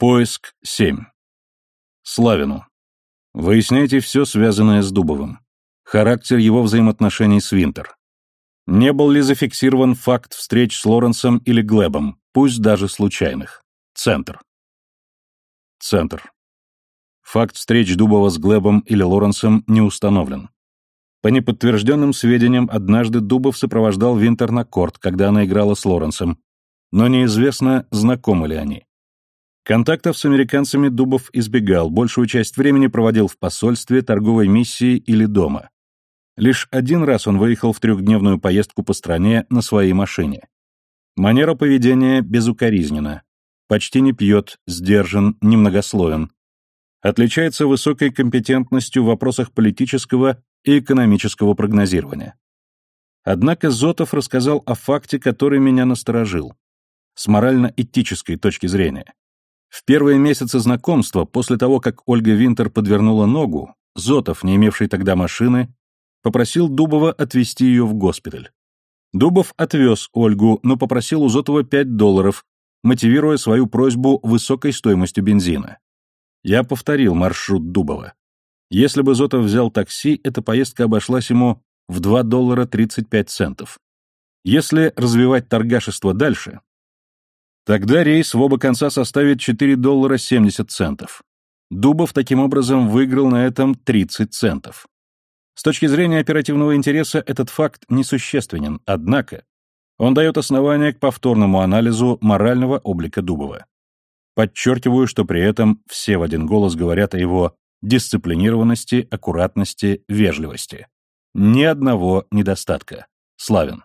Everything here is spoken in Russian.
Поиск 7. Славину. Выясняйте все, связанное с Дубовым. Характер его взаимоотношений с Винтер. Не был ли зафиксирован факт встреч с Лоренсом или Глебом, пусть даже случайных. Центр. Центр. Факт встреч Дубова с Глебом или Лоренсом не установлен. По неподтвержденным сведениям, однажды Дубов сопровождал Винтер на корт, когда она играла с Лоренсом, но неизвестно, знакомы ли они. Контактов с американцами Дубов избегал, большую часть времени проводил в посольстве, торговой миссии или дома. Лишь один раз он выехал в трехдневную поездку по стране на своей машине. Манера поведения безукоризнена. Почти не пьет, сдержан, немногословен. Отличается высокой компетентностью в вопросах политического и экономического прогнозирования. Однако Зотов рассказал о факте, который меня насторожил. С морально-этической точки зрения. В первые месяцы знакомства, после того, как Ольга Винтер подвернула ногу, Зотов, не имевший тогда машины, попросил Дубова отвезти ее в госпиталь. Дубов отвез Ольгу, но попросил у Зотова 5 долларов, мотивируя свою просьбу высокой стоимостью бензина. Я повторил маршрут Дубова. Если бы Зотов взял такси, эта поездка обошлась ему в 2 доллара 35 центов. Если развивать торгашество дальше, Тогда рейс в оба конца составит 4 доллара 70 центов. Дубов таким образом выиграл на этом 30 центов. С точки зрения оперативного интереса этот факт несущественен, однако он дает основания к повторному анализу морального облика Дубова. Подчеркиваю, что при этом все в один голос говорят о его дисциплинированности, аккуратности, вежливости. Ни одного недостатка. Славен.